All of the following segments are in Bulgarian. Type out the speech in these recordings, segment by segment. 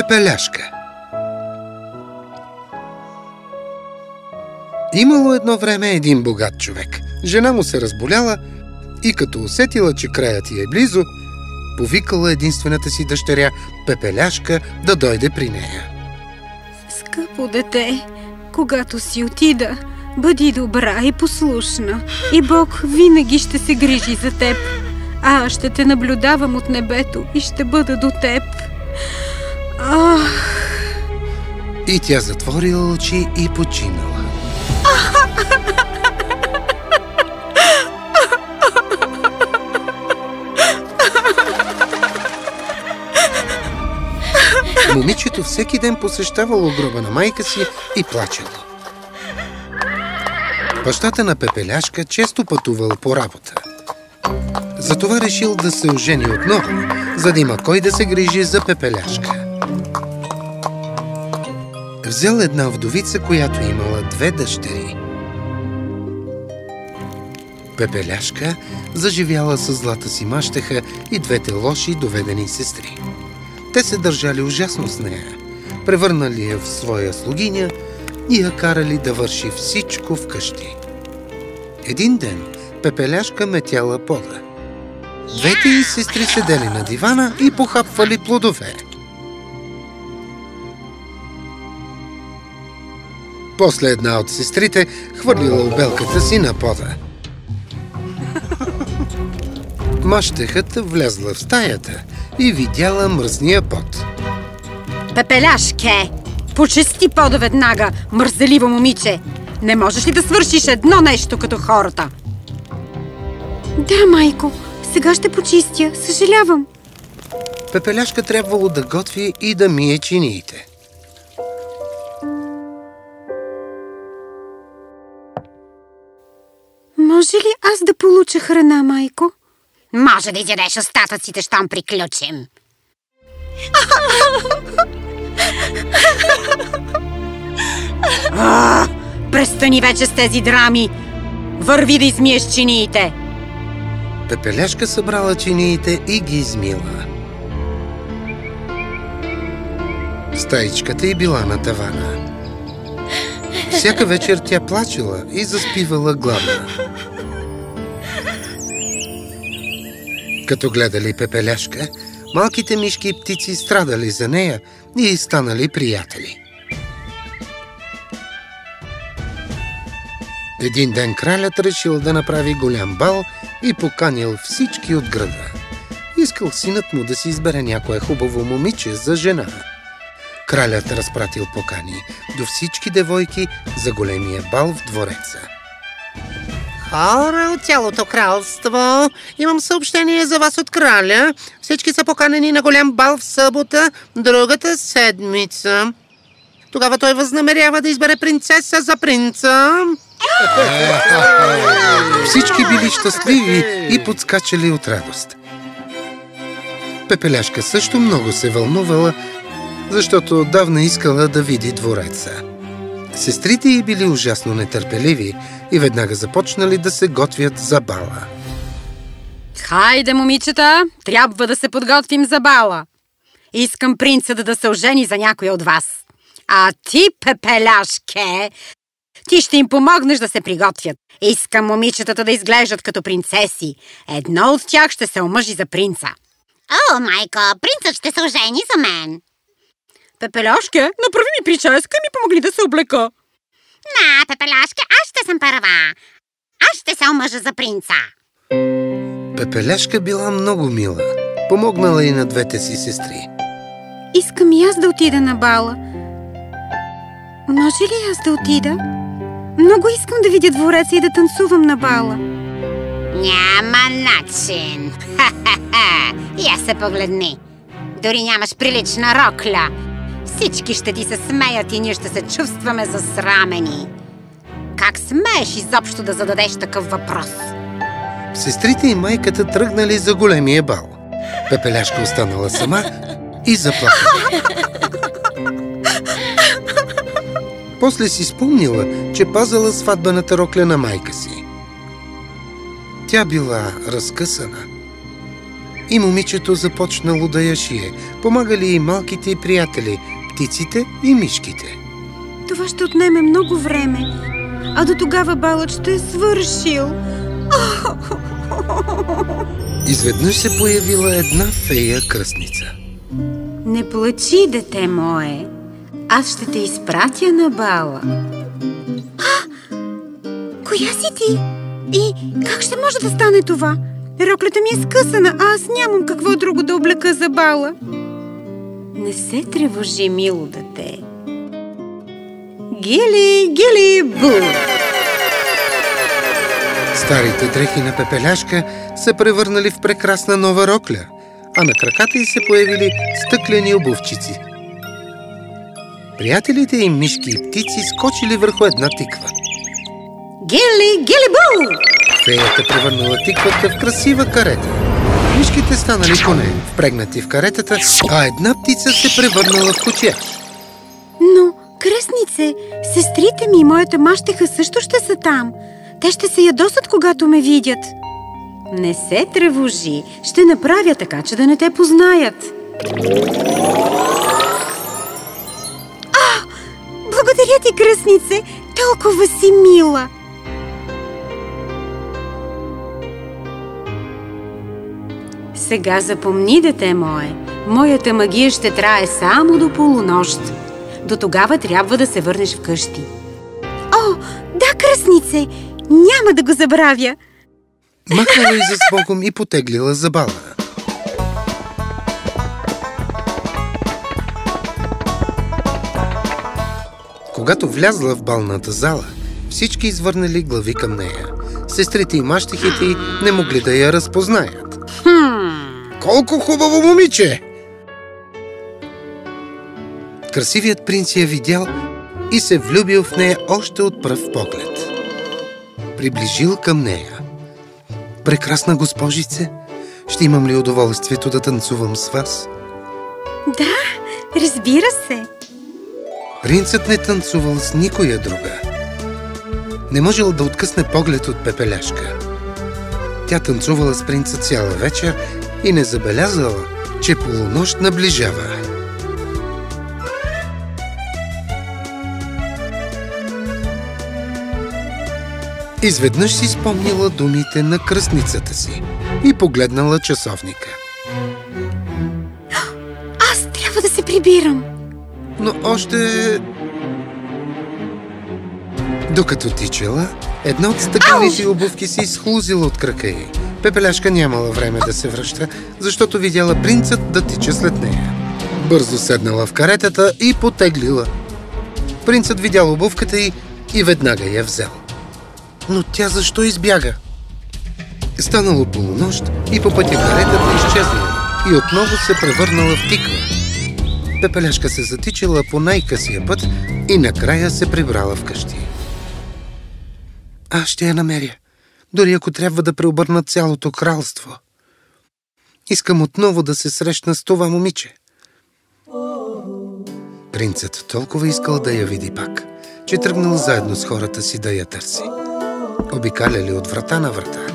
Пепеляшка Имало едно време един богат човек. Жена му се разболяла и като усетила, че краят ти е близо, повикала единствената си дъщеря Пепеляшка да дойде при нея. Скъпо дете, когато си отида, бъди добра и послушна и Бог винаги ще се грижи за теб. А ще те наблюдавам от небето и ще бъда до теб. И тя затворила очи и починала. Момичето всеки ден посещавало гроба на майка си и плачело. Бащата на Пепеляшка често пътувал по работа. Затова решил да се ожени отново, за да има кой да се грижи за Пепеляшка. Взел една вдовица, която имала две дъщери. Пепеляшка заживяла с злата си мащеха и двете лоши доведени сестри. Те се държали ужасно с нея, превърнали я в своя слугиня и я карали да върши всичко вкъщи. Един ден Пепеляшка метяла пода. Двете й сестри седели на дивана и похапвали плодове. После една от сестрите хвърлила обелката си на пода. Мащехът влязла в стаята и видяла мръсния пот. Пепеляшке! Почисти пода веднага, мързеливо момиче! Не можеш ли да свършиш едно нещо като хората? Да, майко. Сега ще почистя. Съжалявам. Пепеляшка трябвало да готви и да мие чиниите. Може ли аз да получа храна, майко? Може да изядеш остатъците, щом приключим. А, престани вече с тези драми! Върви да измиеш чиниите! Пепеляшка събрала чиниите и ги измила. Стаичката й била на тавана. Всяка вечер тя плачела и заспивала гладна. Като гледали Пепеляшка, малките мишки и птици страдали за нея и станали приятели. Един ден кралят решил да направи голям бал и поканил всички от града. Искал синът му да си избере някое хубаво момиче за жена. Кралят разпратил покани до всички девойки за големия бал в двореца. Хора от цялото кралство, имам съобщение за вас от краля. Всички са поканени на голям бал в събота, другата седмица. Тогава той възнамерява да избере принцеса за принца. Всички били щастливи и подскачали от радост. Пепеляшка също много се вълнувала, защото отдавна искала да види двореца. Сестрите й били ужасно нетърпеливи и веднага започнали да се готвят за бала. Хайде, момичета, трябва да се подготвим за бала. Искам принцът да се ожени за някой от вас. А ти, пепеляшке, ти ще им помогнеш да се приготвят. Искам момичетата да изглеждат като принцеси. Едно от тях ще се омъжи за принца. О, майко, принцът ще се ожени за мен. Пепеляшке, направи ми прическа и ми помогни да се облека. На, Пепеляшке, аз ще съм първа. Аз ще се омъжа за принца. Пепеляшка била много мила. Помогнала и на двете си сестри. Искам и аз да отида на бала. Може ли аз да отида? Много искам да видя двореца и да танцувам на бала. Няма начин. Ха-ха-ха. Я се погледни. Дори нямаш прилична рокля. Всички ще ти се смеят и ние ще се чувстваме засрамени. Как смееш изобщо да зададеш такъв въпрос? Сестрите и майката тръгнали за големия бал. Пепеляшка останала сама и заплакала. После си спомнила, че пазала сватбената рокля на майка си. Тя била разкъсана. И момичето започнало да я шие. Помагали и малките й приятели, птиците и мишките. Това ще отнеме много време. А до тогава балът ще е свършил. Изведнъж се появила една фея кръстница. Не плачи, дете мое. Аз ще те изпратя на бала. Коя си ти? И как ще може да стане това? Роклята ми е скъсана, а аз нямам какво друго да облека за бала. Не се тревожи, мило дете. Гили, гили, бу! Старите дрехи на Пепеляшка се превърнали в прекрасна нова рокля, а на краката й се появили стъклени обувчици. Приятелите им мишки и птици скочили върху една тиква. Гили, гили, бу! Феята превърнала тиквата в красива карета. Мишките станали коне, впрегнати в каретата, а една птица се превърнала в кучияш. Но, кръстнице, сестрите ми и моята мащеха също ще са там. Те ще се ядосат, когато ме видят. Не се тревожи. Ще направя така, че да не те познаят. А! Благодаря ти, кръстнице! Толкова си мила! Сега запомни, дете мое, моята магия ще трае само до полунощ. До тогава трябва да се върнеш вкъщи. О, да, кръстнице! Няма да го забравя! Махнала и за сбогом и потеглила за бала. Когато влязла в балната зала, всички извърнали глави към нея. Сестрите и мащихите й не могли да я разпознаят. Колко хубаво момиче! Красивият принц я видял и се влюбил в нея още от пръв поглед. Приближил към нея. Прекрасна госпожице, ще имам ли удоволствието да танцувам с вас? Да, разбира се. Принцът не танцувал с никоя друга. Не можел да откъсне поглед от пепеляшка. Тя танцувала с принца цяла вечер и не забелязала, че полунощ наближава. Изведнъж си спомнила думите на кръстницата си и погледнала часовника. Аз трябва да се прибирам. Но още... Докато тичала, една от стъклените обувки се изхлузила от крака й. Пепеляшка нямала време да се връща, защото видяла принцът да тича след нея. Бързо седнала в каретата и потеглила. Принцът видял обувката й и веднага я взел. Но тя защо избяга? Станало полунощ и по пътя каретата изчезнала и отново се превърнала в тиква. Пепеляшка се затичала по най-късия път и накрая се прибрала вкъщи. Аз ще я намеря, дори ако трябва да преобърна цялото кралство. Искам отново да се срещна с това момиче. Принцът толкова искал да я види пак, че тръгнал заедно с хората си да я търси. Обикаляли от врата на врата.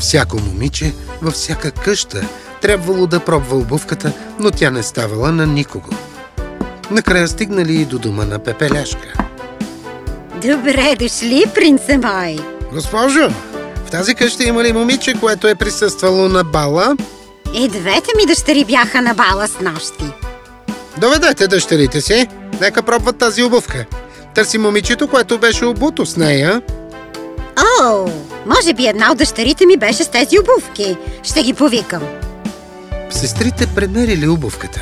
Всяко момиче, във всяка къща, трябвало да пробва обувката, но тя не ставала на никого. Накрая стигнали и до дома на Пепеляшка. Добре дошли, принце мой. Госпожо, в тази къща има ли момиче, което е присъствало на бала? И двете ми дъщери бяха на бала с нощи. Доведете дъщерите си. Нека пробват тази обувка. Търси момичето, което беше обуто с нея. О, може би една от дъщерите ми беше с тези обувки. Ще ги повикам. Сестрите премерили обувката.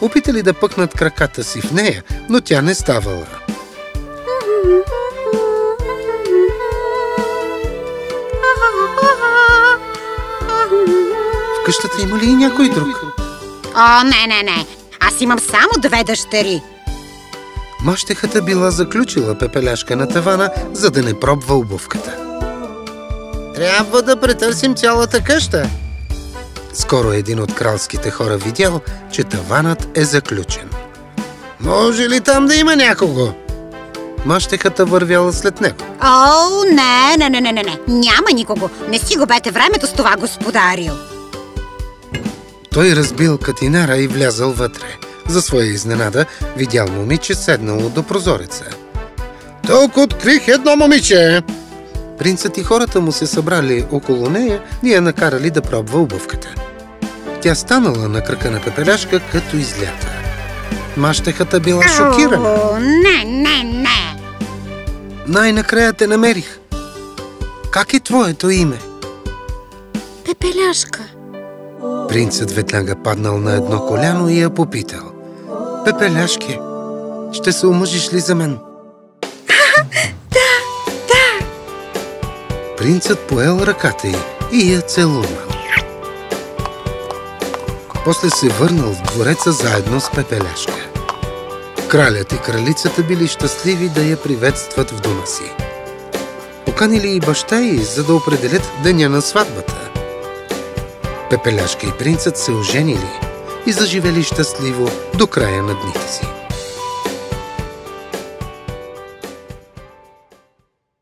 Опитали да пъкнат краката си в нея, но тя не ставала. Къщата има ли и някой друг? О, не, не, не. Аз имам само две дъщери. Мащехата била заключила пепеляшка на тавана, за да не пробва обувката. Трябва да претърсим цялата къща. Скоро един от кралските хора видял, че таванът е заключен. Може ли там да има някого? Мащехата вървяла след него. О, не, не, не, не, не, не. Няма никого. Не си губете времето с това, господарю. Той разбил катинара и влязал вътре. За своя изненада видял момиче седнало до прозореца. Тук открих едно момиче. Принцът и хората му се събрали около нея и я накарали да пробва обувката. Тя станала на крака на пепеляшка, като излята. Мащехата била шокирана. О, не, не, не! Най-накрая те намерих. Как е твоето име? Пепеляшка. Принцът веднага паднал на едно коляно и я попитал. Пепеляшки, ще се омъжиш ли за мен? да, да. Принцът поел ръката й и я целунал. После се върнал в двореца заедно с Пепеляшка. Кралят и кралицата били щастливи да я приветстват в дома си. Поканили и баща й, за да определят деня на сватбата. Пепеляшка и принцът се оженили и заживели щастливо до края на дните си.